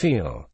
feel.